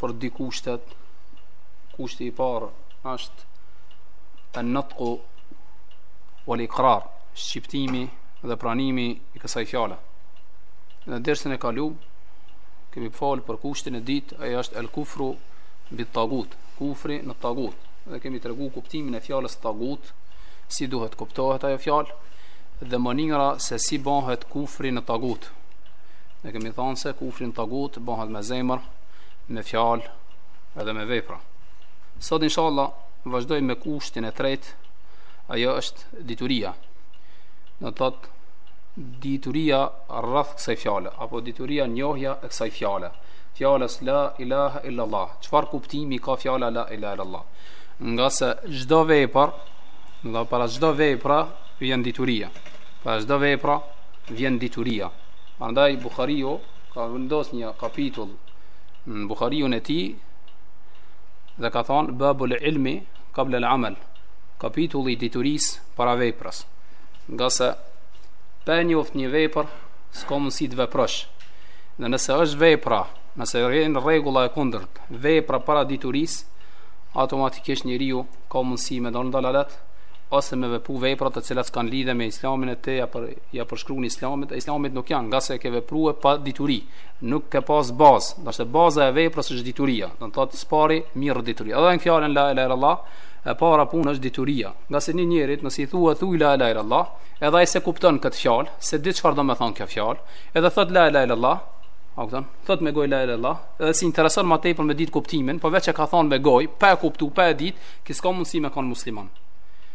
për dy kushtet, kushti i parë është en-nutku wel ikrar, shqiptimi dhe pranimi i kësaj fjale. Në dersën e kalu, kemi folë për kushtin e dytë, ai është el kufru bit tagut, kufri në tagut, dhe kemi tregu kuptimin e fjalës tagut, si duhet kuptohet ajo fjalë, dhe mënyra se si bëhet kufri në tagut. Ne kemi thonë se kufri në tagut bëhet me zemër, me fjalë edhe me vepra. Sot inshallah vazhdojmë me kushtin e tretë, ajo është dituria. Do të thotë dituria rreth kësaj fjale apo dituria njohja e kësaj fjale. Fjalës la ilaha illa allah. Çfarë kuptimi ka fjala la ilaha illa allah? Ngase çdo vepër, domethënë para çdo vepra vjen dituria. Para çdo vepra vjen dituria. Andaj Buhariu ka vendos një kapitull në Buhariun e tij dhe ka thënë babul ilmi kablel amel kapitulli i diturisë para veprës ngase pa njoftë një vepër s'ka mundësi të veprosh dhe nëse është vepra nëse rrenë rregulla e kundërt vepra para diturisë automatikisht njeriu ka mundësi me dalë n'dalalet ose me vepru vepra të cilat s'kanë lidhje me islamin e t'ia për ia përshkruan islamit, e islamit nuk janë, ngase ke veprua pa dituri, nuk ke pas bazë, domethënë baza e veprës është dituria, do të thotë s'pari merret dituria. Edhe në fjalën la ilaha illallah, e para punë është dituria. Ngase një njerit nëse i thua thuj la ilaha illallah, edhe ai s'e kupton këtë fjalë, s'e di çfarë do me thonë kjo fjalë, edhe thot la ilaha illallah, a kupton? Thot me gojë la ilaha illallah, edhe s'i intereson më tepër me ditë kuptimin, po veç e ka thonë me gojë, pa e kuptuar, pa e ditë, ky s'ka mundësi me kon musliman.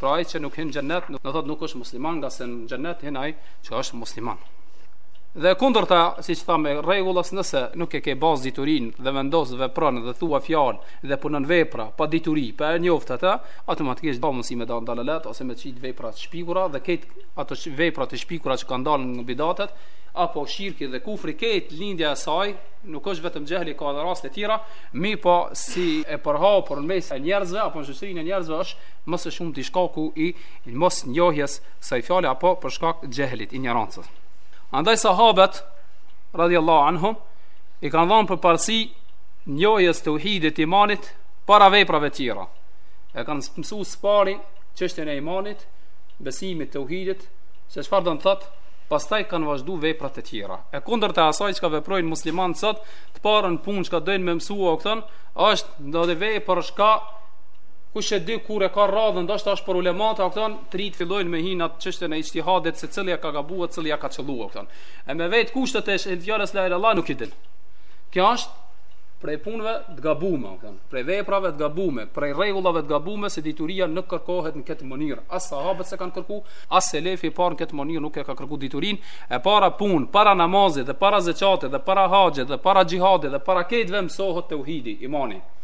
Pra ai që nuk hyn në xhennet, do të thotë nuk është musliman, ngase në xhennet hyn ai që është musliman. Dhe kundërta, siç thamë, rregullës nëse nuk e ke bazë diturinë dhe vendos vepron dhe thua fjalë dhe punon vepra pa dituri, pa e njoftë atë, automatikisht ka mundësi me dalë n'dalalet ose me qit vepra të shpikura dhe krejt ato vepra të shpikura që kanë dalë, bidatet apo shirki dhe kufri, krejt lindja e saj nuk është vetëm xhehli ka edhe raste tjera, mirëpo si e përhapur në mes e njerëzve apo në shoqërinë e njerëzve është më së shumti shkaku i mosnjohjes së fjalës apo për shkak të xhehlit, injorancës. Andaj sahabët radhiyallahu anhum i kanë dhënë përparësi njohjes teuhidit, imanit para veprave tjera. E kanë mësu së pari çështjen e imanit, besimit, teuhidit, se çfarë do të thotë, pastaj kanë vazhdu veprat e tjera. E kundërta e asaj çka veprojnë muslimanët sot, të parën punë çka dojnë me mësu o këtën, është ndonjë vepër çka Kush e di kur e ka radhën, ndoshta flasin për ulemat, a kupton, direkt fillojnë me hin atë çështjen e ixhtihadit se cili e ka gabuar, cili e ka qëlluar kupton. E me vetë kushtet e fjalës la ilaha nuk i din. Kjo është prej punëve të gabuara, thon, prej veprave të gabuara, prej rregullave të gabuara se dituria nuk kërkohet në këtë mënyrë. As sahabët s'e kanë kërku, as selefi i parë në këtë mënyrë nuk e ka kërku diturinë. E para punë, para namazit dhe para zekatit dhe para haxhit dhe para xhihadit dhe para këtyre mësohet teuhidi, imani.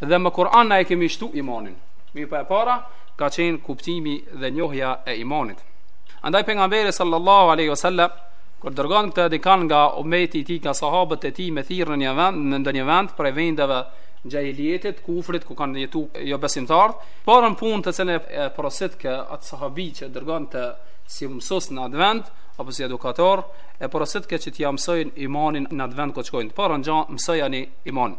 Dhe me Kur'an na e kemi shtu imanin. Mirëpo po e para, ka qenë kuptimi dhe njohja e imanit. Andaj pejgamberi sallallahu aleyhi sallam, kur dërgonke dikan nga umeti i tij, nga sahabët e tij me thirr në një vend, në ndonjë vend, prej vendeve xhahilijetit, kufrit, ku kanë jetu jobesimtarët, t'parën punë të cilën e porositke atë sahabi që dërgonte si mësues në atë vend, apo si edukator, e porositke që t'ia mësojnë imanin në atë vend ku të shkojnë. T'parën gja mësojani imanin.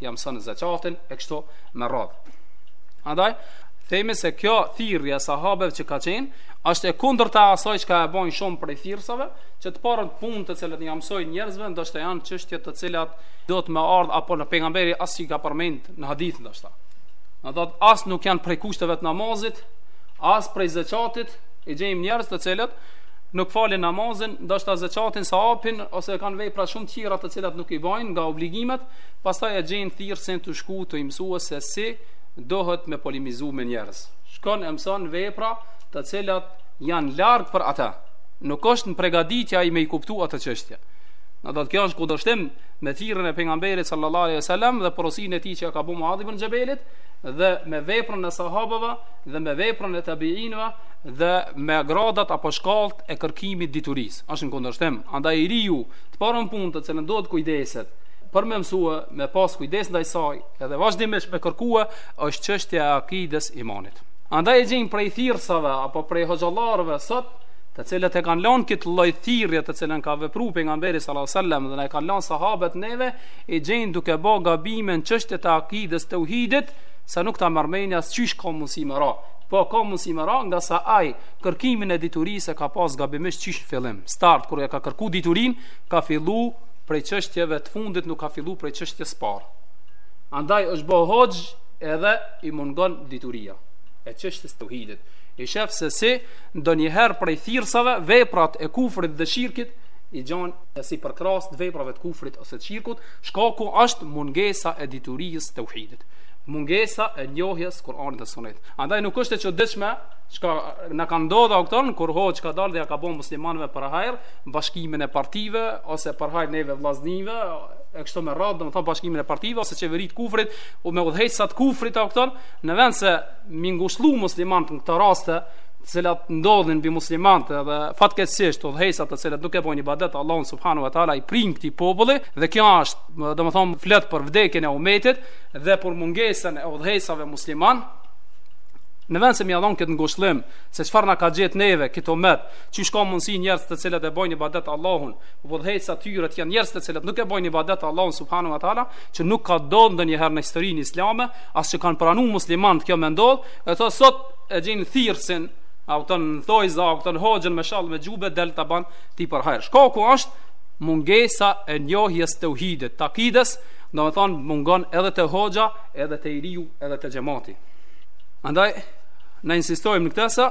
ia mësoni zekatin e kështu me radhë. Andaj themi se kjo thirrje e sahabëve që ka qenë është e kundërta e asaj që e bëjnë shumë prej thirrsave, që të parën punë të cilën ia mësojnë njerëzve, ndoshta janë çështje të cilat dohet me ardh apo pejgamberi as s'i ka përmend në hadith ndoshta. Do të thotë as nuk janë prej kushteve të namazit, as prej zekatit, i gjejmë njerëz të cilët nuk falin namazin, ndoshta zekatin s'e japin ose kanë vepra shumë të tjera të cilat nuk i bajnë nga obligimet, Pastaj e gjenë thirrsin tu shku tu i mësu se si dohet me polemizu me njerëz. Shkon e mëson vepra të cilat janë larg për atë. Nuk është i pregatitur ai me i kuptu ato çështje. Domethënë kjo është n'kundërshtim me thirrjen e pejgamberit sallallahu alaihi sallam dhe porosinë e tij që ia ka bo Muadh ibn Xhebelit dhe me veprën e sahabëve dhe me veprën e tabiinëve dhe me gradat apo shkallët e kërkimit diturisë është në kundërshtim. Andaj i riu, të parën punë të cilën dohet të kujdeset, për me mësu, me pas kujdes ndaj saj, edhe vazhdimisht me kërku, është çështja e akides imanit. Andaj e gjejmë prej thirrsave apo prej hoxhallarëve sot, të cilët e kanë lënë këtë lloj thirrje të cilën ka vepruar pejgamberi sallallahu alajhi wasallam dhe na e kanë lënë sahabët neve, i gjejmë duke ba gabime në çështjet e akides teuhidit, sa nuk ta merr menja as çysh ka mundësi me ra. Po ka mundësi me ra ngase ai kërkimin e diturisë e ka pas gabimisht çysh në fillim. Start kur e ka kërku diturinë, ka fillu prej çështjeve të fundit nuk ka fillu prej çështjes parë. Andaj është bo hoxhë edhe i mungon dituria e çështjes teuhidit. I shef se si ndonjëherë prej thirrsave veprat e kufrit dhe shirkit i gjen si përkrahës të veprave të kufrit ose të shirkut, shkaku është mungesa e diturisë së teuhidit. Mungesa e njohjes Kur'anit dhe Sunetit. Andaj nuk është e çuditshme, çka na ka ndodh ato herën, kur hoxha ka dalë dhe ia ka bo muslimanëve për hajrë, bashkimin e partive ose për hajr u neve vllaznijve e kështu me radhë, domethënë bashkimin e partive ose qeveritë e kufrit, me udhëheqsa të kufrit ai u thon, në vend se mi ngushëllu muslimanët në këto raste, të cilat ndodhin mbi muslimanët dhe fatkeqësisht udhëheqsa të cilat nuk e bojnë ibadet Allahun subhanahu wa taala i prijnë këtij populli dhe kjo është domethënë flet për vdekjen e umetit dhe për mungesën e udhëheqsave musliman në vend se me ia dhon këtë ngushëllim se çfarë na ka gjetë neve këtë umet Qysh ka mundësi njerëz të cilët e bëjnë ibadet Allahun, udhëheqsat e tyre të jenë njerëz të cilët nuk e bëjnë ibadet Allahun subhanahu wa ta'ala, që nuk ka ndodhë ndonjëherë në historinë islame, as që kanë pranu muslimanët kjo me ndodhë, edhe sot e gjen thirrësin, ai u thon në thojza, ai u thon hoxhën me shall me xhybe, del ta ban ty për hajrë. Shkaku është mungesa e njohjes teuhidit, të akides, domethonë mungon edhe te hoxha, edhe te i riu, edhe te xhemati. Andaj, ne insistojmë në këtë sa,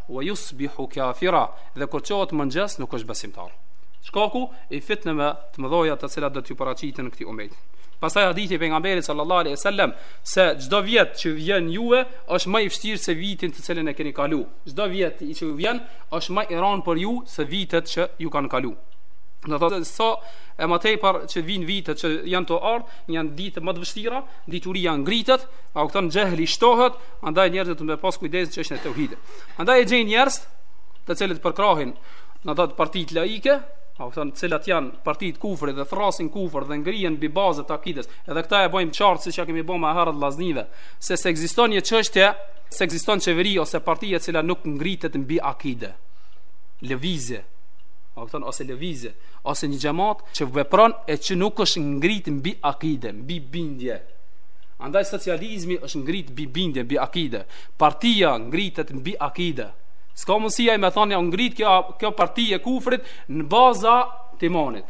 Wa yusbihu kafira, dhe kur çohet mëngjes nuk është besimtar. Shkaku i fitneve të mëdha të cilat do t'ju paraqiten këtij umet. Pastaj hadithi i pejgamberit sallallahu alaihi wasallam se çdo vjet që vjen juve është më i vështirë se vitin të cilin e keni kalu. Çdo vjet që ju vjen është më i rëndë për ju se vitet që ju kanë kalu. Do thotë sa e më tepër që vijnë vitet që janë të ardhë, janë ditë më të vështira, dituria ngritet, ai u thon xhehli shtohet, Andaj njerëzit do me pas kujdes në çështjen e tauhidit. Andaj i gjen njerëz të cilët përkrahin në ato partitë laike, ai u thon cilat janë partitë e kufrit dhe thrrasin në kufër dhe ngrihen mbi bazat e akides. Edhe këtë e bëjmë qartë siç ja kemi bo ma herët vllaznive, se se ekziston një çështje, se ekziston qeveri ose parti e cila nuk ngritet mbi akide. Lëvizje. Ai u thon ose lëvizje, ose një xhamat që vepron e që nuk është ngrit mbi akide, mbi bindje. Andaj socializmi është ngrit mbi bindje, mbi akide. Partia ngritet mbi akide. S'ka mundësi ai me thonë, ja u ngrit kjo, kjo parti e kufrit në baza të imanit.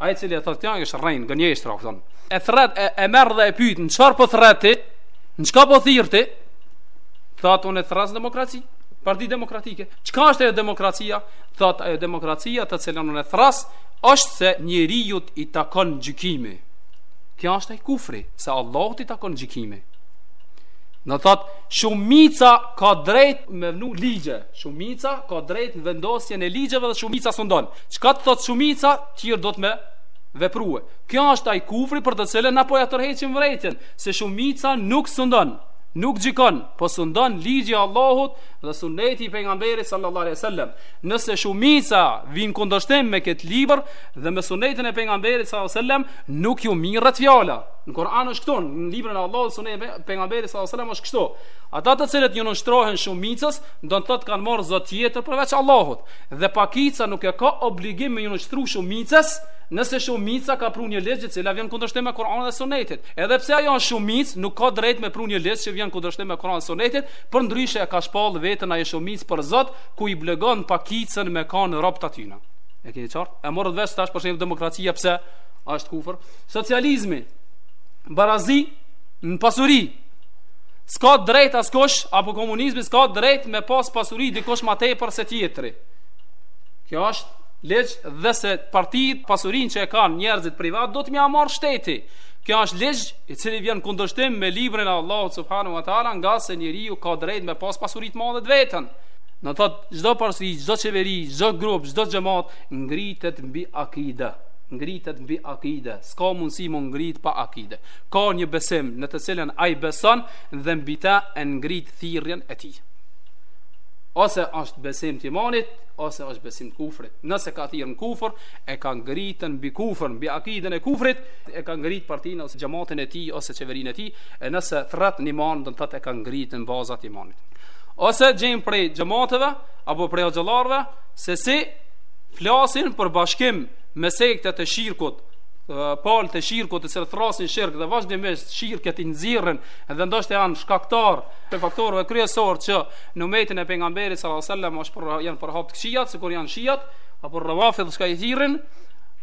Ai cili e thotë kjo, është rrenë, gënjeshtër, u thon. E thrret, e, e merr dhe e pyt, në çfarë po thrret ti, në çka po thirr ti, thotë unë thrras në demokraci, parti demokratike. Çka është ajo demokracia? Thotë ajo demokracia të cilën unë e thrras, është se njeriut i takon gjykimi. Kjo është ai kufri, se Allahut i takon gjykimi. Nëse thot, shumica ka drejt me vnu ligje, shumica ka drejt në vendosjen e ligjeve dhe shumica sundon. Çka të thot shumica, të tjerët do të me veprue. Kjo është ai kufri për të cilin na po ja tërheqim vërejtjen, se shumica nuk sundon, nuk gjykon, po sundon ligji i Allahut dhe sunneti i pejgamberit sallallahu alaihi wasallam. Nëse shumica vjen në kundërshtim me këtë libër dhe me sunnetin e pejgamberit sallallahu alaihi wasallam, Nuk ju mirret fjala. Në Kur'an është këtu, në librin e Allahut, sunet e pejgamberit sallallahu alajhi wasallam është kështu. Ata të cilët ju nënshtrohen shumicës, do të thotë kanë marrë zot tjetër përveç Allahut. Dhe pakica nuk e ka obligim me ju nënshtru shumicës, nëse shumica ka pru një ligj i cili vjen kundërshtim me Kur'anin dhe Sunetit. Edhe pse ajo është shumicë, nuk ka drejt me pru një ligj që vjen kundërshtim me Kur'anin dhe Sunetit, përndryshe e ka shpall veten ajo shumicë për Zot, ku i obligon pakicën me kan rob të tyna. E keni qartë? E morët vesh tash për shembull demokracia pse? a është kufër? Socializmi, barazi në pasuri, s'ka drejt askush, apo komunizmi s'ka drejt me pas pasuri dikush ma tepër se tjetri. Kjo është ligj dhe se partit pasurin që e kanë njerëzit privat, do të m'ia marrë shteti. Kjo është ligj i cili vjen kundërshtim me librin e Allahut subhanahu wa ta'ala ngase njeriu ka drejt me pas pasurit madhet vetën. Do thotë, çdo parti, çdo qeveri, çdo grup, çdo xhemat, Ngritet mbi akide, ngritet mbi akide, s'ka mundësi m'u ngrit pa akide. Ka një besim në të cilën ai beson dhe mbi të e ngrit thirrjen e tij. Ose është besim t'imanit, ose është besim t'kufrit. Nëse thërret në kufër, e ka ngrit mbi kufër, mbi akiden e kufrit, e ka ngrit partinë ose xhamatin e tij ose qeverinë e tij, e nëse thrret n'iman, do të thotë e ka ngrit në baza t'imanit. Ose gjen prej xhamateve apo prej hoxhallarëve, se si flasin për bashkim me sekte të shirkut, palë të shirkut të cilët thrrasin n'shirk dhe vazhdimisht shirket i nxjerrin dhe ndoshta janë shkaktarë e faktorë kryesor që në umetin e pejgamberit sallallahu alajhi wasallam është për... janë përhap të këqijat, sikur janë shijat apo revafidi që i thirrin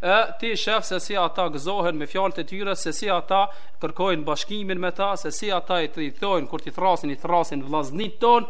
e ti shef se si ata gëzohen me fjalët e tyre, se si ata kërkojnë bashkimin me ta, se si ata i thojnë kur t'i thrrasin, i thrrasin vllaznit tonë,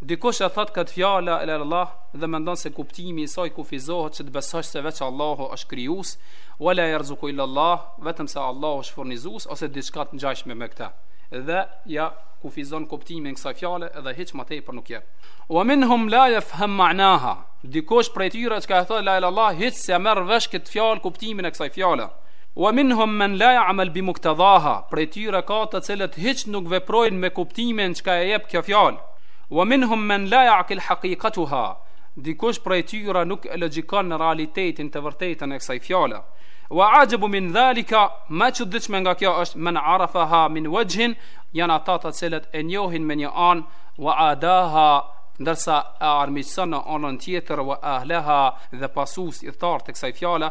Dikush e thotë këtë fjalë la ilaha illallah dhe mendon se kuptimi i saj kufizohet që të besosh se veç Allahu është krijues, wa la yarzuku illa Allah, vetëm se Allahu është furnizues ose diçka të ngjashme me këtë, dhe ia kufizon kuptimin kësaj fjale dhe hiç më tepër nuk jep. Wa minhum la yafham ma'naha, dikush prej tyre që e thotë la ilaha illallah hiç s'ia merr vesh këtë fjalë kuptimin e kësaj fjale, Wa minhum man la ya'mal bi muktadaha, prej tyre ka të cilët hiç nuk veprojnë me kuptimin çka e jep kjo fjalë. Wa minhum man la ya'qil haqiqatuha, dikush prej tyre nuk e logjikon realitetin, të vërtetën e kësaj fjale. Wa a'jabu min dhalika, ma e çuditshme nga kjo është man 'arafaha min wajhin, janë ata të cilët e njohin me një anë, wa 'adaha, ndërsa e armiqëson në anën tjetër, wa ahlaha, dhe pasuesit, ithtarët e kësaj fjale,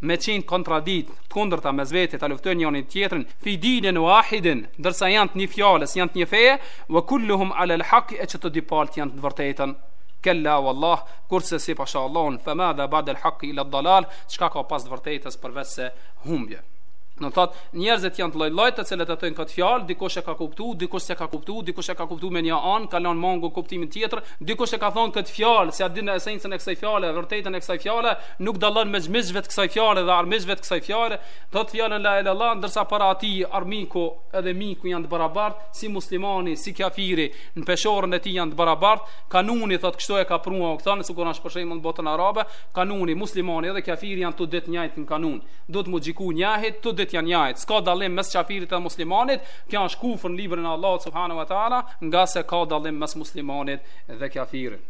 me qenë kontradikt, të kundërta mes vete, ta luftojnë njëri-tjetrin, fi dinin wahidin, ndërsa janë të një fjalës, janë të një feje, wa kulluhum ala al-haq, e që të dy palët janë në të vërtetën. Kella wallah, kurrsesi pasha Allahun, fa ma dha ba'da al-haq ila ad-dalal, çka ka pas të vërtetës përveç se humbje. Do thot, njerëzit janë të lloj-llojit, të cilët e thonë këtë fjalë, dikush e ka kuptuar, dikush s'e ka kuptuar, dikush e ka kuptuar me një anë, ka lënë mangu kuptimin tjetër, dikush e ka thonë këtë fjalë, se s'ia din esencën e kësaj fjale, të vërtetën e kësaj fjale, nuk dallon mes miqve të kësaj fjale dhe armiqve të kësaj fjale, thot fjalën la ilaha illallah, ndërsa para tij armiku edhe miku janë të barabartë, si muslimani, si kafiri, në peshorën e tij janë të barabartë, kanuni thot kështu e ka pru, thon, sikur është për shembull në botën arabe, kanuni muslimani edhe kafiri janë të dytë njëjtë në kanun. Duhet m'u gjyku njëjtë, të dytë janë njëjtë. S'ka dallim mes kafirit dhe muslimanit, kjo është kufër në librin e Allahut subhanahu wa taala, ngase ka dallim mes muslimanit dhe kafirit.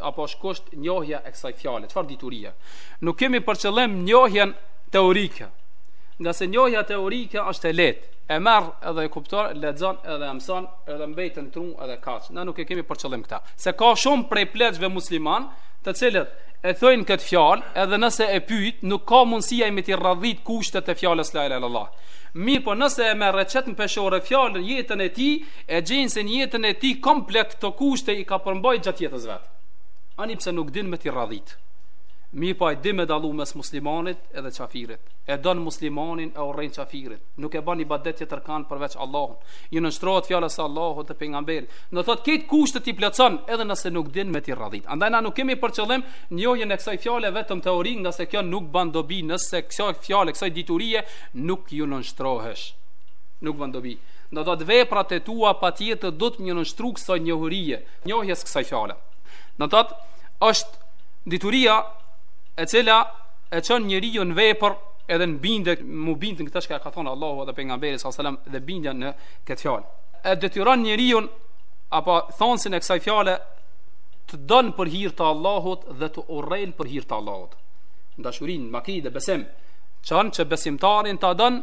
apo është kusht njohja e kësaj fjale, çfarë diturie? Nuk kemi për qëllim njohjen teorike, ngase njohja teorike është e lehtë, e merr edhe e kupton, lexon edhe e mëson, edhe mbet në tru edhe kaq. Na nuk e kemi për qëllim këta. Se ka shumë prej pleqve musliman, të cilët e thojnë këtë fjalë, edhe nëse e pyjt, nuk ka mundësi ai me t'i radhit kushtet e fjalës la ilaha illallah. Mirëpo nëse e merr e qet në peshore fjalën, jetën e tij, E gjen se në jetën e tij komplet këto kushte i ka përmbajt gjatë jetës vet. Ani pse nuk din me t'i rradhit. Mirëpo ai di me dallu mes muslimanit edhe qafirit. E don muslimanin e urren qafirin. Nuk e ban ibadet tjetërkënd përveç Allahun. Ju nënshtrohet fjalës së Allahut dhe pejgamberit. Do thotë krejt kushtet i plotëson edhe nëse nuk din me t'i rradhit. Andaj na nuk kemi për qëllim njohjen e kësaj fjale vetëm teori ngase kjo nuk ban dobi nëse kësaj fjale kësaj diturie nuk ju nënshtrohesh. Nuk ban dobi. Do të thotë veprat e tua patjetër duhet m'iu nënshtru kësaj njohurie, njohjes së kësaj fjale. Do të thotë, është dituria e cila e çon njeriun në vepër edhe në bindje, m'u bind në këtë çka ka thënë Allahu dhe pejgamberi sallallahu alajhi wasallam dhe bindja në këtë fjalë. E detyron njeriun apo thënësin e kësaj fjale të don për hir të Allahut dhe të urrejn për hir të Allahut. Dashurinë, n'akide, besim, çon që besimtarin ta don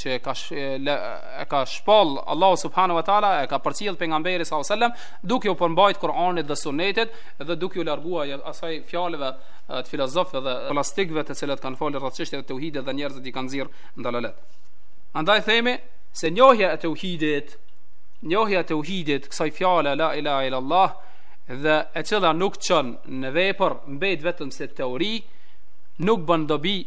që e ka sh, e ka shpall Allahu subhanahu wa taala e ka përcjell pejgamberi sallallahu alajhi wasallam duke u përmbajt Kur'anit dhe Sunnetit dhe duke u larguar asaj fjalëve të filozofëve dhe skolastikëve të cilët kanë folur rreth çështjeve të tauhidit dhe njerëzit i kanë nxjerr n'dalalet. Andaj themi se njohja e tauhidit, njohja e tauhidit, kësaj fjale la ilaha illa Allah dhe e cila nuk çon në vepër, mbet vetëm se teori, nuk bën dobi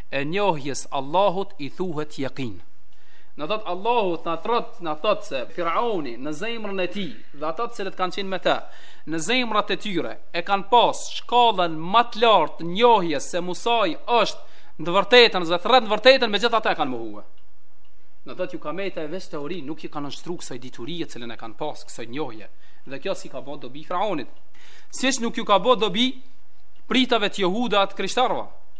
e njohjes Allahut i thuhet jekin. Domethënë Allahu na thot na thot se Firauni në zemrën e tij dhe ata të cilët kanë qenë me të në zemrat e tyre e kanë pas shkallën më të lartë të njohjes se Musai është në të vërtetën dhe thret në të vërtetën megjithatë e kanë mohuar. Domethënë ju ka met veç teori nuk i kanë nënshtruar kësaj diturie të cilën e kanë pas kësaj njohje dhe kjo s'i ka bo dobi Firaunit. Siç nuk ju ka bo dobi priftave të jehudve, të krishterëve.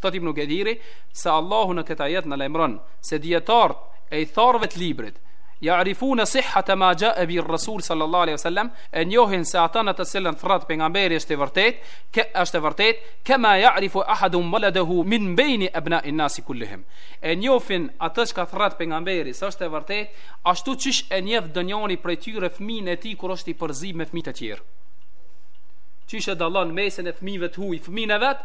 Thot Ibn Kethiri se Allahu në këtë ajet na lajmëron se dijetarët e ithtarëve të librit ya'rifuna sihhata ma ja'a bi rasul sallallahu alaihi wasallam e njohin se ata në të cilën thrret pejgamberi është e vërtet që është e vërtet kama ya'rifu ahaduhum waladahu min bayn abna'in nas kullihim e njohin atë çka thrret pejgamberi se është e vërtet ashtu qysh e njeh ndonjani prej tyre fëmin e tij kur është i përzi me fëmijë të tjerë qysh e dallon n'mesin e fëmijëve të huaj fëmin e vet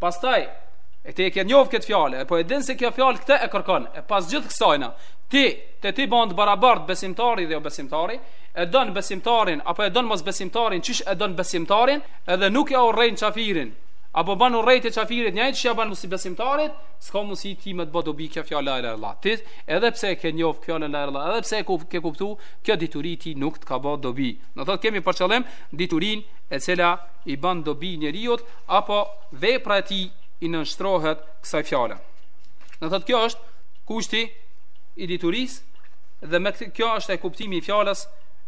Pastaj, e ti e ke njofë këtë fjalë, e po e din se kjo fjalë këtë e kërkon, e pas gjithë kësajna, ti, te ti bahen të barabart besimtari dhe jo besimtari, e don besimtarin, apo e don mosbesimtarin, qysh e don besimtarin, edhe nuk e urren qafirin, apo ban urrejtje qafirit, njejt që ja ban mosbesimtarit, s'ka mundsi ty me të bo dobi kjo fjalë la ilaha illallah. Ti, edhe pse e ke njofë kjo la ilaha illallah, edhe pse e ke kuptu, kjo dituri ty nuk t'ka bo dobi. Domethënë kemi për qëllim, diturin e cila i ban dobi njeriut, apo vepra e tij i nënshtrohet kësaj fjale. Domethënë kjo është kushti i dituris dhe me këtë kjo është kuptimi i fjalës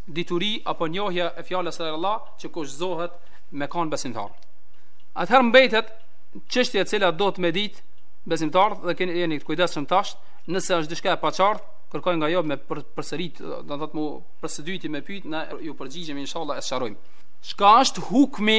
dituri apo njohja e fjalës la ilaha illallah që kushtëzohet me kanë besimtar. Atëherë mbetet çështja e cila duhet me dit besimtarët dhe keni jeni të kujdesshëm tash, nëse është diçka e paqartë, kërkoj nga ju me për, përsërit, do të thotë më për së dyti me pyet, na ju përgjigjem inshallah e sqarojmë. Çka është hukmi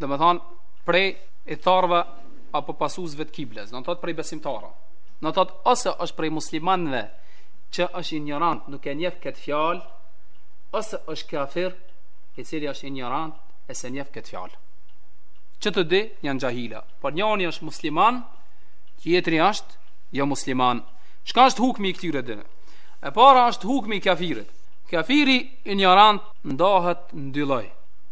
domethanë, prej ithtarve apo pasusve të kiblës, do të thotë prej besimtarve. Do të thotë, ose është prej muslimanve që është injorant, nuk e njef këtë fjalë, ose është kafir, i cili është injorant, e s'e njef këtë fjalë. Që të dy janë xhahila, por njoni është musliman, tjetri është jo musliman. Çka është hukmi i këtyre dyve? E para është hukmi i kafirit. Kafiri injorant ndahet në dy lloje.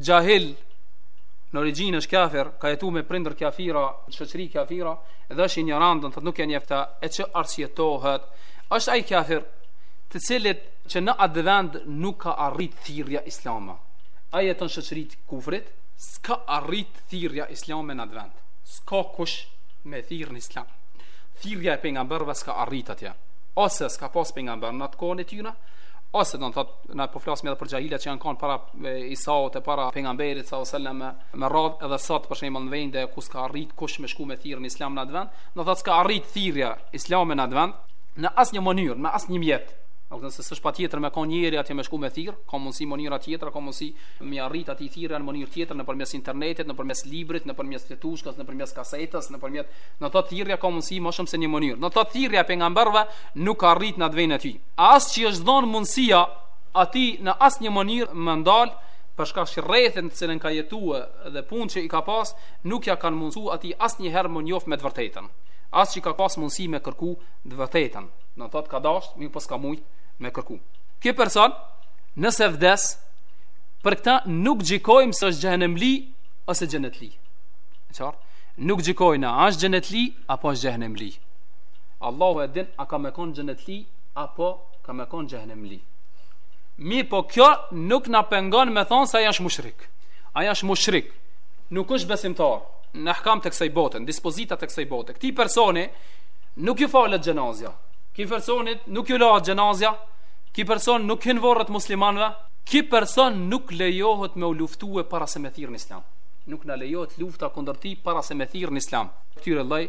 xhahil në origjinë është kafir, ka jetuar me prindër kafira, shoqëri kafira dhe është injorant, do të thotë nuk e njeh këtë, e që arsyetohet, është ai kafir, të cilit që në atë vend nuk ka arrit thirrja islame. Ai jeton n'shoqëri të kufrit, s'ka arrit thirrja islame në atë vend. S'ka kush me thirrë në islam. Thirrja e pejgamberit s'ka arrit atje. Ose s'ka pas pejgamber në atë kohën e tyre, ose do të thotë na po flasim edhe për xhahilat që janë kan para Isaut e para pejgamberit salallahu alejhi ve selam me, me radh edhe sot për shembull në vende ku s'ka arrit kush me shku me thirr në islam në atë vend, do thotë s'ka arrit thirrja islame në atë vend në asnjë mënyrë, me asnjë mjet. Do të thotë se s'është patjetër me kan njëri atje me shku me thirr, ka mundësi mënyra të tjera, ka mundësi me arrit ajo thirrja në mënyrë tjetër nëpërmes internetit, nëpërmes librit, nëpërmes fletushkës, nëpërmes kasetës, nëpërmjet, do thotë thirrja ka mundësi më shumë se një mënyrë. Do thotë thirrja pejgamberëve nuk ka arrit në atë vend aty. As që i është dhënë mundësia atij në asnjë mënyrë me ndalë, për shkak që rrethin në të cilën ka jetue dhe punë që i ka pas, nuk ia kanë mundësu atij asnjëherë m'u njoftë me të vërtetën. As që ka pas mundësi me kërku të vërtetën, do të thotë ka dashtë, mirë po s'ka mujtë me kërku. Ky person, nëse vdes, për këtë nuk gjykojmë se është xhehenemli ose xhenetli. E qartë? Nuk gjykojna, a është xhenetli apo është xhehenemli. Allahu e din a ka me kon xhenetli apo ka me kon xhehenemli. Mirëpo kjo nuk na pengon me thon se ai është mushrik. Ai është mushrik. Nuk është besimtar. Në ahkam të kësaj bote, në dispozita të kësaj bote. Këtij personi nuk ju falet xhenazja. Këtij personit nuk ju lahet xhenazja. Ky person nuk hyn n'vorret muslimanëve. Ky person nuk lejohet me u luftue para se me thirr në Islam. Nuk na lejohet lufta kundër tij para se me thirr në Islam. Këtyre lloj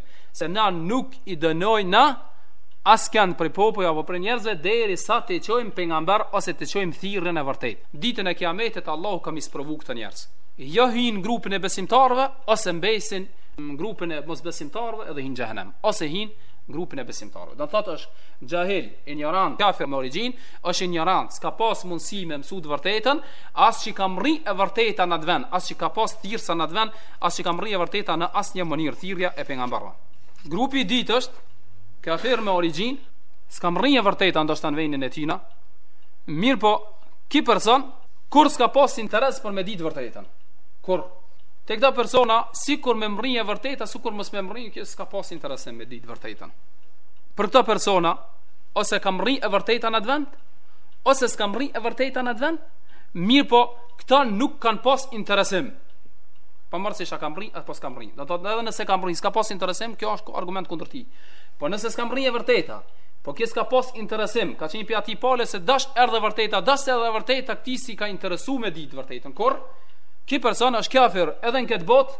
se na nuk i dënoj na askënd prej popujve apo prej njerëzve deri sa të çojmë pejgamber ose të çojmë thirrjen e vërtet. Ditën e kiametit Allahu ka me i sprovu këto njerëz. Ja hyjnë n'grupin e besimtarëve ose mbesin në grupin e mosbesimtarëve edhe hyjnë n'xhehenem ose hyjnë n'grupin e besimtarëve. Do thotë është xhahil, injorant, kafir me origjinë, është injorant, s'ka pas mundësi me mësu të vërtetën, as që ka mrri e vërteta në atë vend, as që ka pas thirrsa në atë vend, as që ka mrri e vërteta në asnjë mënyrë thirrja e pejgamberëve. Grupi i dytë është kafir me origjinë, s'ka mrri e vërteta ndoshta në vendin e tina, mirë po ki person kurrë s'ka pas interes për me dit të vërtetën. Kurrë, te këta persona sikur me mrri e vërteta, sikur mos me mrri, ky s'ka pas interesim me dit të vërtetën. Për këta persona ose ka mrri e vërteta n'at vend, ose s'ka mrri e vërteta n'at vend, mirë po këta nuk kanë pas interesim. Pa marrë se a ka mrri apo s'ka mrri. Do thotë edhe nëse ka mrri, s'ka pas interesim, kjo është argument kundër tij. Po nëse s'ka mrri e vërteta, po ky s'ka pas interesim, ka qenë pi asaj pale se dash erdh e vërteta, dash s'erdh e vërteta këtij s'i ka interesu me dit të vërtetën kurrë. Ky person është kafir edhe në këtë botë,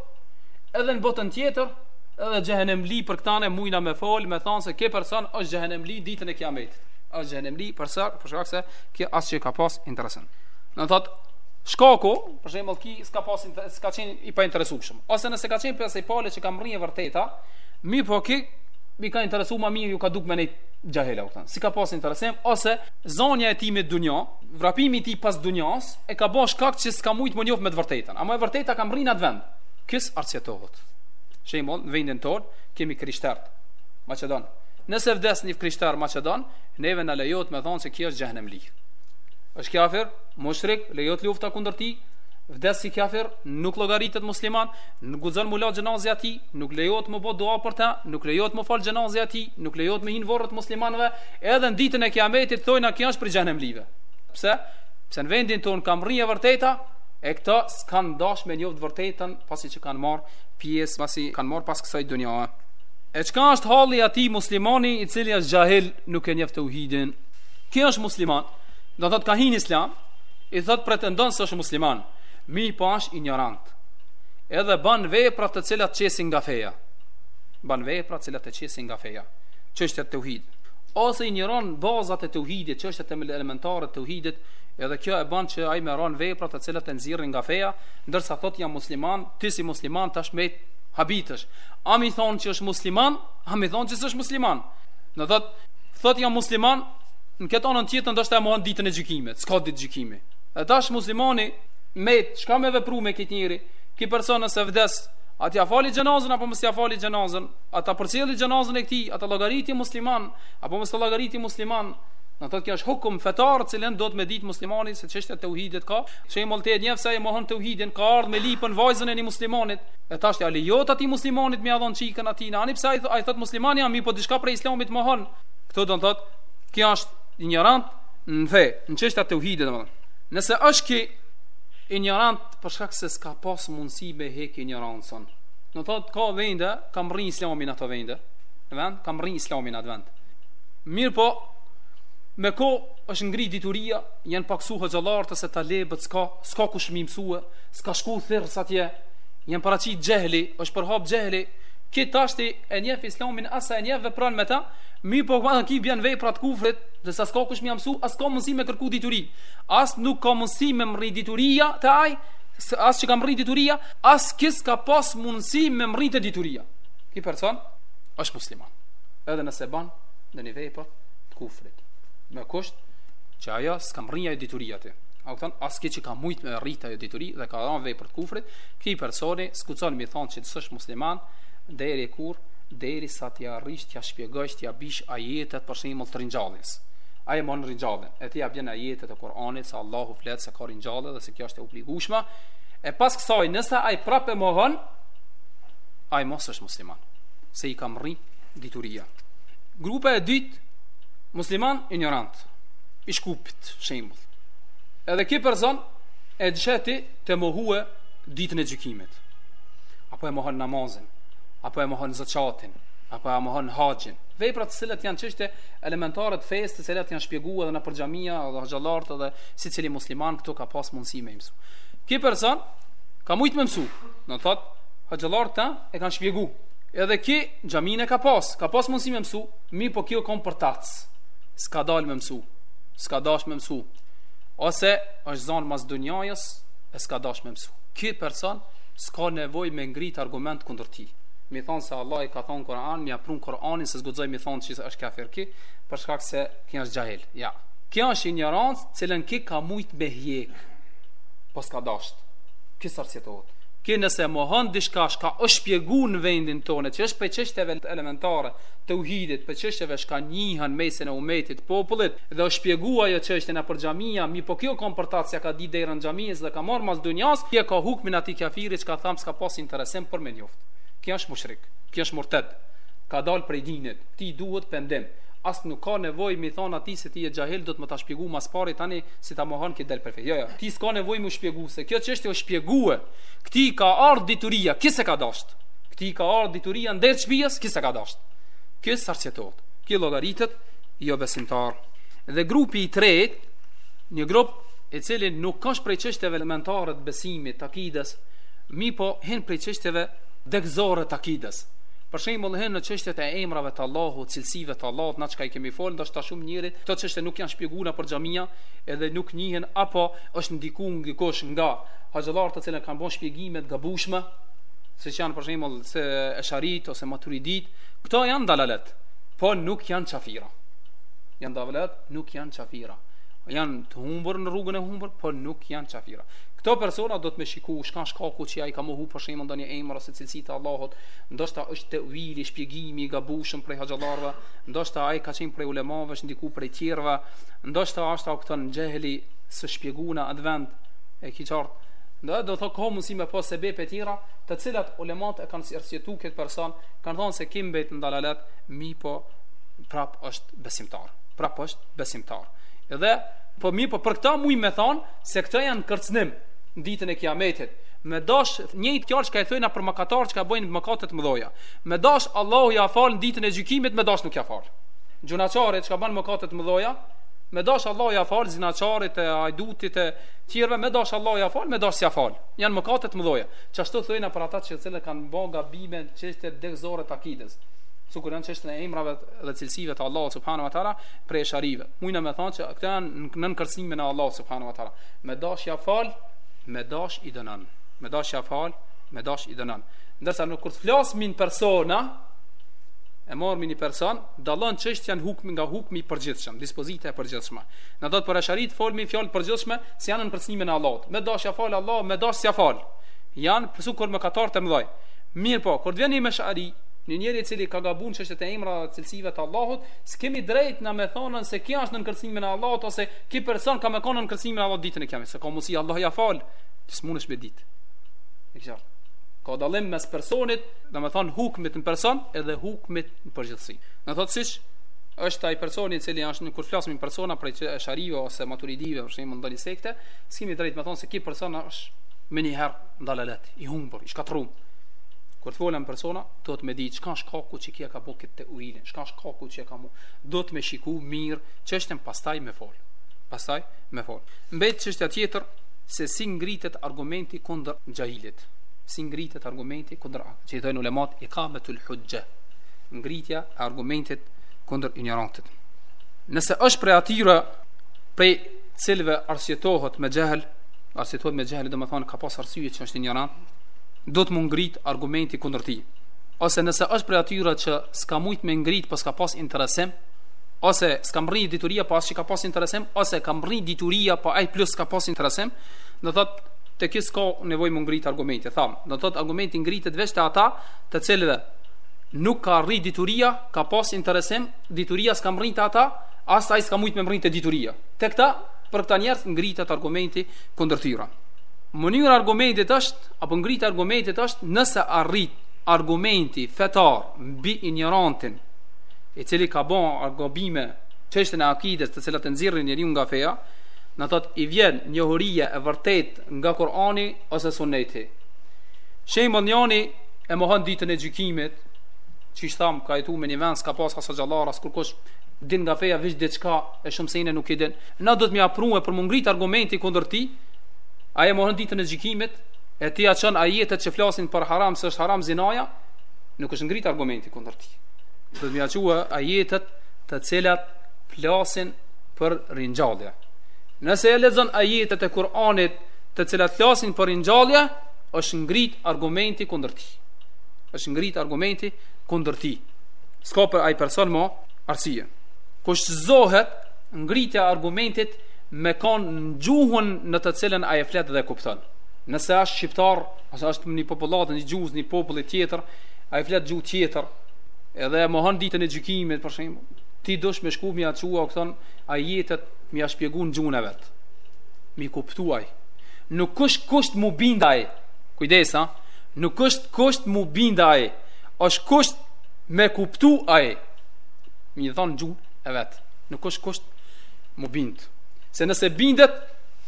edhe në botën tjetër, edhe xhehenemli, për këtane mujna me fol, me thonë se ky person është xhehenemli ditën e kiametit. Është xhehenemli për se, për shkak se ky as që ka pas interesim. Do thotë shkaku për shembull ki s'ka pasin s'ka qenë i painteresueshëm ose nëse ka qenë pesë pale që ka mrri e vërteta mirëpo ki mi ka interesu më mirë ju ka duk me nejt xhahil domethon s'ka pas interesim ose zonja e tij me dunjo vrapimi i tij pas dunjos e ka bo shkak që s'ka mujt me u njoh me të vërtetën ama e vërteta ka mrri n'atë vend ki s'arsyetohet shembull në vendin ton kemi krishter maqedon nëse vdes një krishter maqedon neve na lejohet me thon se ki është xhenemli është kafir mushrik, lejohet lufta kundër tij, vdes si kafir, nuk llogaritet musliman, nuk guxon me u la xhenazja e tij, nuk lejohet me bë dua për ta, nuk lejohet me u fal xhenazja e tij, nuk lejohet me hi n'vorret e muslimanëve, edhe në ditën e kiametit thonë na ky është prej xhenemlive. Pse? Pse në vendin tonë ka mrri e vërteta, e këta s'kan dash me njoftë vërtetën pasi që kanë marr pjesë, pasi kanë marr pas kësaj dunjae. E çka është halli i atij muslimani i cili është xahil, nuk e njeh tauhidin? Ky është musliman. Do thot ka hi n'islam, i thot pretendon se është musliman, mirëpo është injorant. Edhe ban vepra të cilat e qesin nga feja. Ban vepra të cilat e qesin nga feja. Çështje të tauhidit. Ose injoron bazat e tauhidit, çështjet elementare të tauhidit, edhe kjo e ban që ai me ra n'vepra të cilat e nxirrin nga feja, ndërsa thot jam musliman, ti si musliman tash me habitesh. A me thon që është musliman, a me thon që s'është musliman. Do thot thot jam musliman, Në këtë anën tjetër ndoshta e mohon ditën e gjykimit, s'ka ditë gjykimi. E tash muslimani me çka me vepru me këtë njeri, ky person nëse vdes, a t'ja fali xhenazën apo mos t'ja fali xhenazën, a ta përcjelli xhenazën e këtij, a ta llogariti musliman apo mos ta llogariti musliman. Do thotë kjo është hukum fetar, të cilin duhet me ditë muslimani se çështja e tauhidit ka. Shembull ti e njef se ai mohon tauhidin, ka ardhur me lip vajzën e një muslimanit, e tashti a i lejohet atij muslimanit me ia dhon çikën atij, ani pse ai, ai thotë musliman jam, mirëpo diçka prej islamit mohon. Këto do të thotë ky është injorant në fe, në çështje të tauhidit domethënë. Nëse është ki injorant, për shkak se s'ka pas mundësi me hek injorancën. Do thot, ka vende, ka mrri islami n'ato vende, në vend, ka mrri islami n'atë vend. Mirëpo, me kohë është ngri dituria, janë paksu hoxhallarët ose talebët, s'ka, s'ka kush m'i mësue, s'ka shku thirrës atje, janë paraqit xhehli, është përhap xhehli, ki tashti e njef islamin, aq sa e njef vepron me ta, Mirëpo kur aty bjen n'vepra të kufrit, derisa s'ka kush me ia mësu, as s'ka mundësi me kërku dituri. As nuk ka mundësi me mrri dituria te ai, as që ka mrri dituria, as që s'ka pas mundësi me mrri te dituria. Ky person është musliman. Edhe nëse bën ndonjë vepër të kufrit, me kusht që ajo s'ka mrri ajo dituria te. Domethon as që ka mujt me mrri te ajo dituri dhe ka rënë n'vepër të kufrit, ky person s'guxon me thon se s'është musliman deri kur deri sa t'i arrijë T'ia shpjegojsh, t'ia bish ajetet për shembull të ringjalljes. Ai e mohon ringjalljen, e ti ia bjen ajetet e Kur'anit se Allahu flet se ka ringjallje dhe se kjo është e obligueshme. E pas kësaj, nëse ai prapë e mohon, ai mo s'është musliman, se i ka mrri dituria. Grupa e dytë musliman injorant, i Shkupit, shembull. Edhe ky person e gjeti tu mohue ditën e gjykimit. Apo e mohon namazin, apo e mohon zeqatin, apo e mohon haxhin. Vepra të cilat janë çështje elementare të fesë, të cilat janë shpjeguar edhe nëpër xhamia edhe hoxhallart edhe secili musliman këtu ka pas mundësi me mësu. Ky person ka mujt me mësu. Do thot hoxhallart e kanë shpjegu. Edhe ky xhaminë e ka pas, ka pas mundësi me mësu, mirëpo ky u kon përtac. S'ka dalë me mësu. S'ka dash me mësu. Ose është zonë mas dunjajës e s'ka dash me mësu. Ky person s'ka nevojë me ngrit argument kundër tij. me i thon se Allahu ka thon n'Kur'an, me ia prun Kur'anin se s'guxoj me i thon se është kafir ky, për shkak se ky është xhahil. Ja. Kjo është injorancë, të cilën ky ka mujt me hjek. Po s'ka dasht. Ky s'arsyetohet. Ky nëse mohon diçka shka është shpjegu në vendin tonë, që është prej çështjeve elementare, të teuhidit, prej çështjeve shka njihen n'mesin e umetit, popullit, dhe është shpjegu ajo çështje nëpër xhamia, mirëpo ky u kon përtac, s'ka di derën e xhamisë dhe ka marrë mas dunjas, ky e ka hukmin e atij kafirit çka thamë s'ka pas interesim për me e njoft. Ky është mushrik, ky është murted. Ka dal prej dinit, këtij i duhet pendim. As nuk ka nevojë me i thon atij se ti je xhahil, duhet me ta shpjegu ma s'pari tani si ta mohon ke dal prej fesë. Jo, jo, këtij s'ka nevojë m'u shpjegu se kjo çështje është shpjegue. Këtij i ka ardh dituria, ky s'e ka dasht. Këtij i ka ardh dituria n'derë shtëpisë, ky s'e ka dasht. Ky s'arsyetohet. Ky llogaritet jo besimtar. Dhe grupi i tretë, një grup i cili nuk është prej çështjeve elementare të besimit, të akides, Mirëpo hin prej çështjeve degëzore të akides. Për shembull hin në çështjet e emrave të Allahut, cilësive të Allahut, na çka i kemi fol, ndoshta shumë njeri këto çështje nuk janë shpjegu nëpër xhamia edhe nuk njihen apo është ndiku dikush nga hoxhallarët të cilët kanë bo shpjegime të gabushme, siç janë për shembull Esharitë ose Maturiditë, këto janë n'dalalet, po nuk janë qafira. Janë n'dalalet, nuk janë qafira. Janë të humbur në rrugën e humbur, po nuk janë qafira. Këto persona duhet me shiku, çka është shkaku që ai ka mohu për shembull ndonjë emër ose cilësi të Allahut, ndoshta është te'vili, shpjegimi i gabushëm prej hoxhallarëve, ndoshta ai ka qenë prej ulemave, është ndiku prej tjerëve, ndoshta është au këton xhehli s'u shpjegu n'atë vend haki qartë. Do thotë ka mundësi me pas sebepe tjera, të cilat ulemat e kanë arsyetu këtë person, kanë thonë se ky mbet në dalalet, mirëpo prap është besimtar. Prap është besimtar. Edhe, po mirëpo për këta mujmë me thonë, se këta janë kërcënim në ditën e Kiametit. Me dash njëjtë fjalë që kemi thënë për mëkatarët që bëjnë mëkate të mëdha. Me dash Allahu ja fal në ditën e gjykimit, me dash nuk ja fal. Gjunaçarit që kanë bënë mëkate të mëdha, me dash Allahu ja fal zinaqarit e hajdutit e tjerëve, me dash Allahu ja fal, me dash ja fal. Janë mëkate të mëdha. Qashtu thonë për ata të cilët kanë bën gabime në çështje degëzore të akides. Sikurse në çështjen e emrave dhe cilësive të Allahut subhanahu wa taala, prej esharive. Mujna me thonë që këta janë nën kërcënimin e Allahut subhanahu wa taala. Me dash ja fal, me dash i dënon. Me dash ja fal, me dash i dënon. Ndërsa na kur të flasmin persona, e marrmi një person, dallon çështja hukmi nga hukmi i përgjithshëm, dispozita e përgjithshme. Na do të thotë për esharit folmi fjalë të përgjithshme se janë nën kërcënimin e Allahut. Me dash ja fal Allah, me dash ja fal. Janë për sikur mëkatarët e mëdhaj. Mirëpo, kur të vjen një eshari, një njeri i cili ka gabu në çështjet e emrave dhe cilësive të Allahut, S'kemi drejt na me thonë se ky është nën kërcënimin e Allahot, ose ky person ka me konë nën kërcënimin e Allahut ditën e Kiametit, se ka mundësi Allah ja falë, ti s'munesh me ditë. E kja, ka dalim mes personit, domethonë hukmit në person, edhe hukmit në përgjithësi. Do thotë siç është ai personi i cili është në kur flasim persona prej esharive ose maturidive, për shembull ndonjë sekte, s'kemi drejt me thonë se ky person është me një herë n'dalalet, i humbur, i shkatrum. Kur të folim persona, duhet me ditë çka është shkaku që ky e ka bo këtë te'uil. çka është shkaku që ka bo. Duhet me shiku mirë çështjen pastaj me fol. Pastaj me fol. Mbet çështja tjetër se si ngritet argumenti kundër xhahilit. Si ngritet argumenti kundër ak. Që i thonë ulemat ikametul huxhe. Ngritja e argumentit kundër injorantit. Nëse është prej atyre prej cilëve arsyetohet me xhehl, arsyetohet me xhehl do të thotë ka pas arsye që është injorant, duhet m'u ngrit argumenti kundër tij. ose nëse është prej atyre që s'ka mujt me ngrit, po s'ka pas interesim, ose s'ka mbrri dituria, po as që ka pas interesim, ose ka mbrri dituria, po ai plus s'ka pas interesim, do thot te ky s'ka nevojë m'u ngrit argumenti. Tham, do thot argumenti ngritet vetë te ata, të cilëve nuk ka arri dituria, ka pas interesim, dituria s'ka mbrri te ata, as ai s'ka mujt me mbrri te dituria. Te këta, për këta njerëz ngritet argumenti kundër tyre. Mënyra e argumentit është Apo ngritja e argumentit është nëse arrit argumenti fetar mbi injorantin, i cili ka bo gabime në çështjen e akides të cilat e nxirrin njeriu nga feja, do thotë i vjen njohuria e vërtet nga Kurani ose Sunneti. Shembull njani e mohon ditën e gjykimit, qysh thamë, ka jetu me një vend, s'ka pas as hoxhallar, as kërkush, din nga feja, veç diçka, e shumë sene nuk i din, na duhet me ia pru për m'u ngritë argumenti kundër tij, Ai e mohon ditën e gjykimit E ti ia çon ajetet që flasin për haram Se është haram zinaja Nuk është ngrit argumenti kundër tij Dhe ti me ia çu ajetet të cilat flasin për ringjallje Nëse i lexon ajetet e Kur'anit të cilat flasin për ringjallje është ngrit argumenti kundër tij është ngrit argumenti kundër tij S'ka për atë person mo arsye Kushtëzohet ngritja e argumentit me kon në gjuhën në të cilën ai flet dhe e kupton. Nëse është shqiptar, ose është një popullatë, një gjuhë, një populli tjetër, ai flet gjuhë tjetër, edhe e mohon ditën e gjykimit për shembull. Ti duhesh me shku me ia çu, thon, ajetet me ia shpjegu në gjuhën e vet. Me i kuptu ai. Nuk është kusht m'u bind ai. Kujdes, ha? Nuk është kusht m'u bind ai. Është kusht me kuptu ai. Me i thon në gjuhën e vet. Nuk është kusht M'u bind. Se nëse bindet,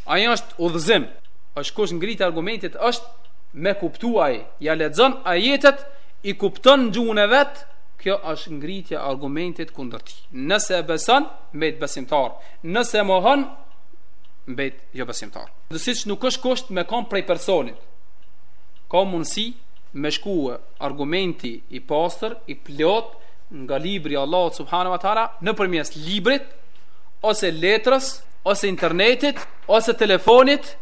ai është udhëzim. Është kusht ngritja e argumentit është me kuptu ai, ia lexon ajetet, i kupton në gjuhën e vet, kjo është ngritja e argumentit kundër tij. Nëse e beson, mbet besimtar. Nëse e mohon, mbet jobesimtar. Dhe siç nuk është kusht me kon prej personit. Ka mundësi me shku argumenti i pastër, i plotë, nga libri i Allahut subhanahu wa taala nëpërmes librit ose letrës ose internetit ose telefonit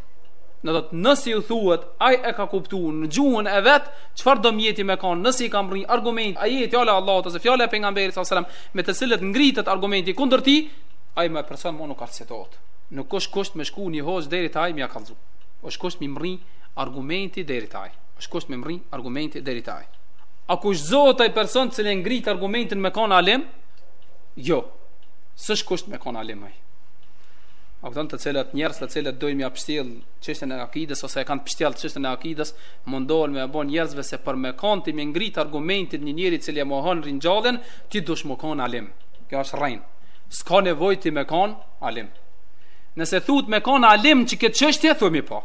në qoftë nëse ju thuhet ai e ka kuptu në gjuhën e vet çfarëdo mjeti me kanë nëse i ka mrri argumenti ajeti i Allahut ose fjala e pejgamberit alejhi selam me të cilat ngritet argumenti kundër tij ai person më nuk arsyetohet nuk është kusht me shku një hoxhë deri te ai me ia kallzu është kusht me mrri argumenti deri te ai është kusht me mrri argumenti deri te ai A kushtëzohet ai person që e ngrit argumentin me kon alim? Jo. S'është kusht me kon alim ai. A kupton disa njerëz të cilët dojnë me pështjell çështjen e akides ose e kanë pështjell çështjen e akides, mundohen me i bind njerëzit se për me kanë ti me ngrit argumentin një njeriu i cili e mohon ringjalljen, ti duhesh me kanë alim. Kjo është rrenë. S'ka nevojë ti me kanë alim. Nëse thuhet me kanë alim në këtë çështje themi po.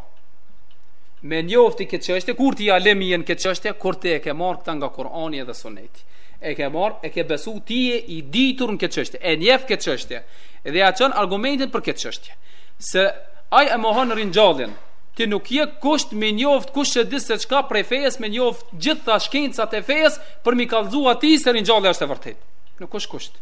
Me njoft ti këtë çështje, kur ti je alim në këtë çështje, kur ti e ke marr këtë nga Kur'ani dhe Sunneti. E ke marr, e ke besu ti je i ditur në këtë çështje, e njeh këtë çështje. Dhe ia çon argumentin për këtë çështje. Se ai e mohon ringjalljen. Ti nuk je kusht me njoft kush e di se çka prej fesë me njoft gjitha shkencat e fesë për me i kallëzu atij se ringjallja është e vërtetë. Nuk është kusht.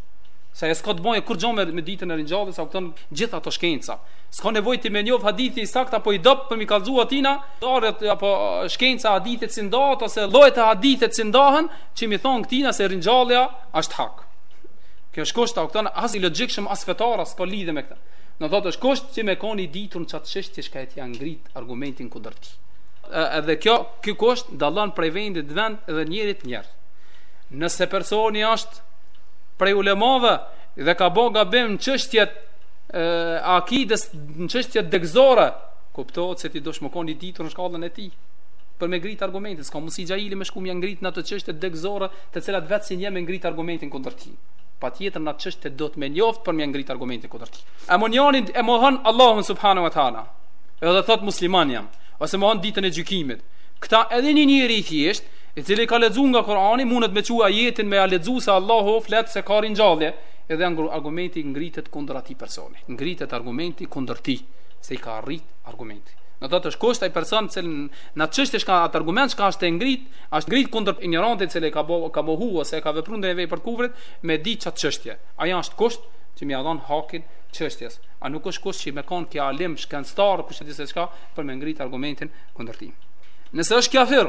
Se e s'ka të bëjë kurgjo me, me ditën e ringjalljes, a kupton gjitha ato shkenca. S'ka nevojë ti me njoh hadithin i saktë apo i dobët për me i kallxu atina, dorët apo shkenca e hadithit si ndahet ose llojet e hadithit si ndahen, që me i thon atina se ringjallja është hak. Kjo është kusht, apo kusht as i logjikshëm as fetar s'ka lidhje me këtë. Domethënë është kusht që me kon i ditur në qat çështje që është tu ja ngrit argumentin kundër tij. Edhe kjo, ky kusht dallon prej vendit n'vend dhe njerit n'njeri. Nëse personi është prej ulemave dhe ka bo gabim në çështjet e akides në çështje degëzore, kuptohet se ti do me kon i ditur në shkallën e tij. Për me ngrit argumentin, s'ka mundësi xhahili me shku me ja ngrit në ato çështje degëzore, të cilat vetë s'i njeh me ngrit argumentin kundër tij. Patjetër në atë çështje duhet me njoft për me ngrit argumentin kundër tij. Ama njani e mohon Allahun subhanahu wa taala. Edhe thot musliman jam, ose mohon ditën e gjykimit. Këtë edhe një njeri i thjesht, i cili ka lexuar nga Kurani, mundet me çu ajetin me ja lexu se Allahu flet se ka ringjallje. Edhe argumenti ngritet kundër atij personi. Ngritet argumenti kundër tij, se i ka arrit argumenti. Domethënë është kusht ai person i cili në atë çështje çka atë argument çka është e ngrit, është ngrit kundër injorantit i cili ka bo, ka mohu ose ka vepruar ndonjë vepër të kufrit me dit qat çështje. Ai është kusht që me ia dhon hakin çështjes. A nuk është kusht që me kon ky alim shkencëtar kush e di se çka për me ngrit argumentin kundër tij. Nëse është kafir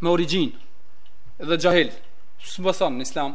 me origjinë dhe xahil, s'beson në Islam.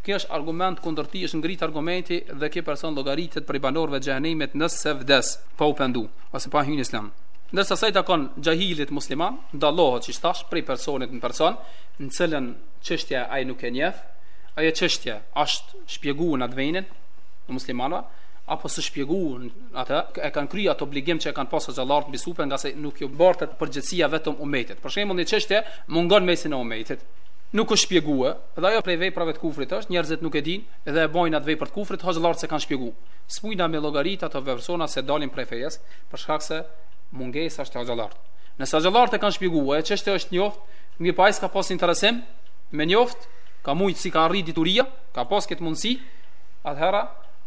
Ky argument kundër tij është ngrit argumenti dhe ky person llogaritet prej banorëve të xhehenemit nëse vdes pa u pendu ose pa hy në Islam. Ndërsa sa i takon xhahilit musliman, dallohet siç thashë prej personit në person, në cilën çështje ai nuk e njeh, ajo çështje është shpjeguar në atë vend e muslimanëve, apo s'është shpjeguar, a e kanë kryer atë obligim që e kanë pasur hoxhallarët mbi supe ngase nuk ju bartet përgjegjësia vetëm umetit. Për shembull një çështje mungon n'mesin e umetit, nuk është shpjeguar, Edhe ajo prej veprave të kufrit është, njerëzit nuk e dinë, dhe e bojnë atë vepër të kufrit, hoxhallarët s'e kanë shpjegu. S'muj na me llogaritë ato persona se dalin prej fejes, për shkak se mungesa është te hoxhallarët. Nëse hoxhallarët e kanë shpjegu, ajo çështje është e njoft, mirëpo ai s'ka pas interesim me njoft, ka mujt me i arrit dituria, ka pas këtë mundësi, atëherë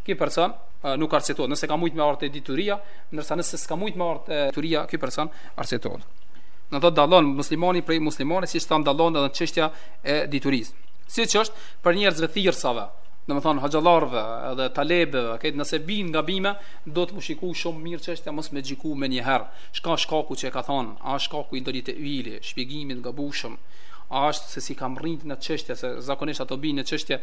ky person nuk arsyetohet, nëse ka mujt me arrit te dituria, ndërsa nëse s'ka mujt me arrit te dituria, ky person arsyetohet. Domethënë dallon muslimani prej muslimanit, siç thamë dallon edhe çështja e diturisë. Siç është për njerëzve thirrsave, domethënë hoxhallarëve, edhe talebeve, këta nëse bin n'gabime, duhet m'u shiku shumë mirë çështja mos me gjyku menjëherë. Çka është shkaku që e ka thon, a është shkaku i ndonjë te'vili, shpjegimi të gabushëm, a është se s'i ka mrrit n'atë çështje se zakonisht ata bin në çështje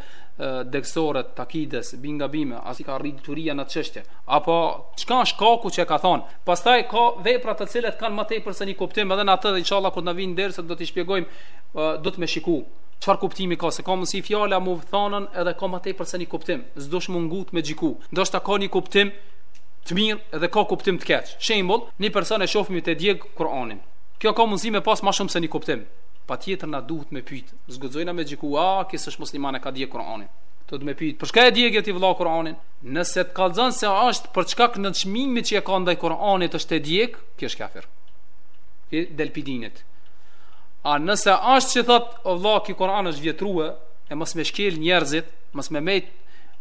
degëzore të akides, bin n'gabime, a s'i ka mrrit dituria n'atë çështje. Apo çka është shkaku që e ka thon. Pastaj ka vepra të cilat kanë më tepër se një kuptim edhe në ato inshallah kur na vjen dersi do t'i shpjegojmë duhet me shiku çfarë kuptimi ka se ka mundsi fjala me thanë edhe ka më tepër se një kuptim s'duhesh m'u ngut me gjyku ndoshta ka një kuptim të mirë dhe ka kuptim të keq shembull një person e shohmi tu e djeg Kur'anin kjo ka mundsi me pas më shumë se një kuptim patjetër na duhet me pyet s'guxojna me gjyku a ky s'është musliman e ka djeg Kur'anin duhet me pyet për çka e djeg ti vëlla Kur'anin nëse të kallzon se është për çka nënçmimit që e ka ndaj Kur'anit është tu e djeg ky është kafir ky del pi dinit A nëse është që thot o vla ky Kur'an është vjetrue e mos me shkel njerëzit, mos me mejt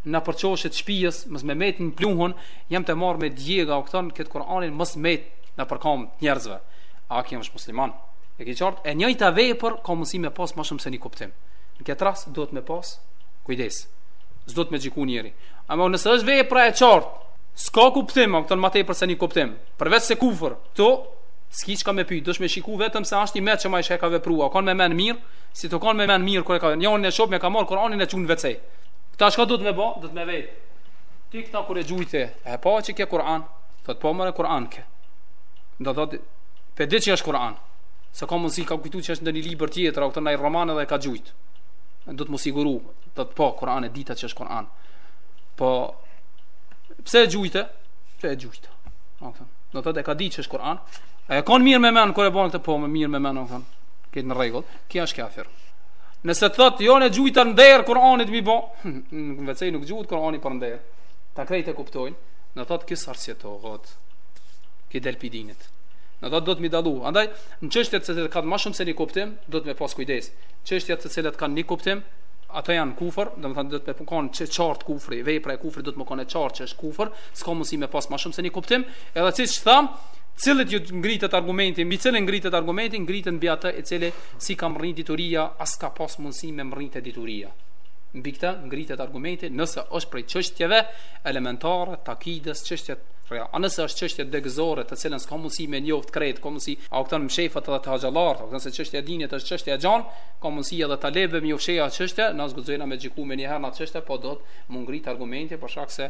në për qoshe t'shpijës, mos me mejt në pluhun, jam tu e marrë me djeg me thanë këtë Kur'anin mos mejt në për kam njerëzve. A ky është musliman. E ki qartë, e njëjta vepër ka mundësi me pas ma shumë se një kuptim. Në këtë rast, duhet me pas kujdes. S'duhet me gjyku njeri. Ama nëse është vepra e qartë, s'ka kuptim, me thanë ma tepër se një kuptim, përveç se kufër, këtu, S'ki çka me pyet, duhesh me shiku vetëm se është i metë çmsheka veprua, kanë me mend mirë, si të kanë me mend mirë kur e ka ba. Njërin e shohmi ka marr Kur'anin e gjun WC. Këta çka duhet me bë? Duhet me vet. Ti këta kur e gjujte, e pa që ke Kur'an? Thot po more Kur'an ke. Do thot pe di që është Kur'an. Se ka mundsi ka kujtu që është ndonjë libër tjetër, apo ndonjë roman edhe e ka gjujt. Duhet m'u siguru, thot po Kur'an e dita që është Kur'an. Po pse e gjujte? Pse e gjujte? Apo Do thotë e ka ditë që është Kur'an. A je kanë mirë me mend kur e bën këtë po more mirë me mend jam kanë? Këtë në rregull. Ky është kafir. Nëse thotë jo unë e gjujta nder Kur'anit mi bë, n'WC nuk gjuhet Kur'ani për nder. Ta krejt e kuptojnë. Do thotë ky s'arsyetohet. Ky del pi dinit. Na duhet m'i dallu. Andaj, në çështjet cilat kanë më shumë se një kuptim, duhet me pas kujdes. Çështjet cilat kanë një kuptim, ato janë kufër, do të thonë duhet me kanë i qartë kufri, vepra e kufrit duhet me kanë e qartë që është kufër, S'ka mundësi me pas më shumë se një kuptim, edhe siç tham, cilit ju ngritet argumenti, mbi cilin ngritet argumenti, ngritet mbi atë i cili s'i ka mrri dituria, as ka pas mundësi me i mrri dituria. Mbi këtë ngritet argumenti, nëse është prej çështjeve elementare, t'akides, çështjet kryesore. A nëse është çështje degëzore, të cilën s'ka mundësi me njoft krejt, ka mundësi, a kupton, m'u mshef edhe te hoxhallartë, a kupton se çështje e dinit është çështje e gjanë, ka mundësi edhe talebes me ju fsheh një çështje, na s'guxojna me gjyku me njëherë në çështje, po duhet m'u ngrit argumenti, për shkak se